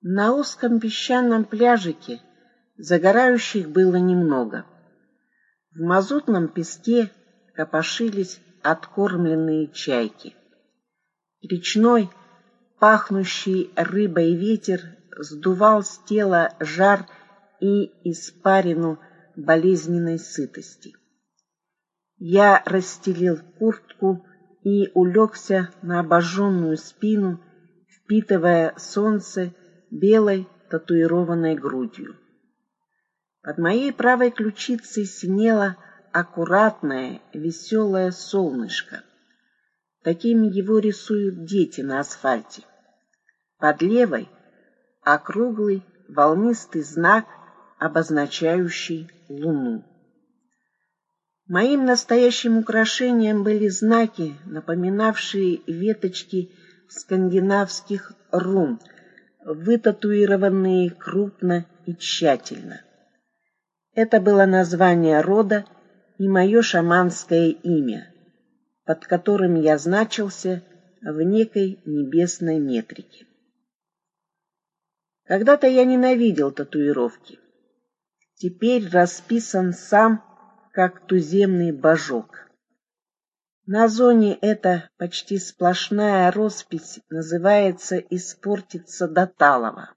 На узком песчаном пляжике загорающих было немного. В мазутном песке копошились откормленные чайки. Речной, пахнущий рыбой ветер сдувал с тела жар и испарину болезненной сытости. Я расстелил куртку и улегся на обожженную спину, впитывая солнце белой татуированной грудью. Под моей правой ключицей синело аккуратное, веселое солнышко. Такими его рисуют дети на асфальте. Под левой — округлый волнистый знак, обозначающий луну. Моим настоящим украшением были знаки, напоминавшие веточки скандинавских рун, вытатуированные крупно и тщательно. Это было название рода и мое шаманское имя, под которым я значился в некой небесной метрике. Когда-то я ненавидел татуировки. Теперь расписан сам, как туземный божок. На зоне эта почти сплошная роспись называется «Испортиться до талого».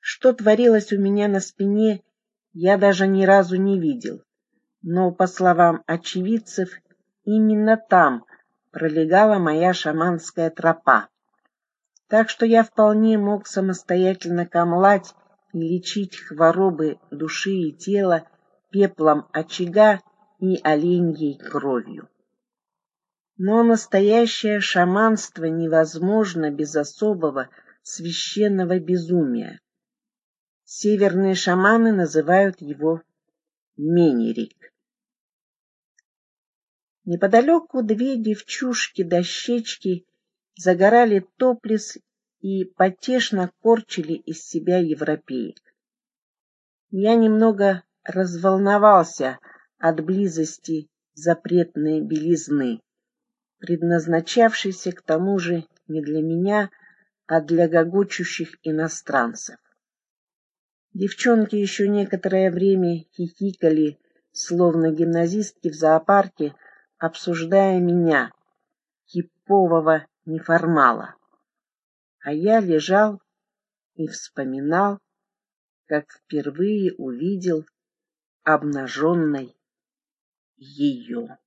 Что творилось у меня на спине, я даже ни разу не видел. Но, по словам очевидцев, именно там пролегала моя шаманская тропа так что я вполне мог самостоятельно камлать и лечить хворобы души и тела пеплом очага и оленьей кровью. Но настоящее шаманство невозможно без особого священного безумия. Северные шаманы называют его Менерик. Неподалеку две девчушки-дощечки загорали топлес и потешно корчили из себя европеек. Я немного разволновался от близости запретной белизны, предназначавшейся к тому же не для меня, а для гогочущих иностранцев. Девчонки еще некоторое время хихикали, словно гимназистки в зоопарке, обсуждая меня, кипового неформала. А я лежал и вспоминал, как впервые увидел обнаженной ее.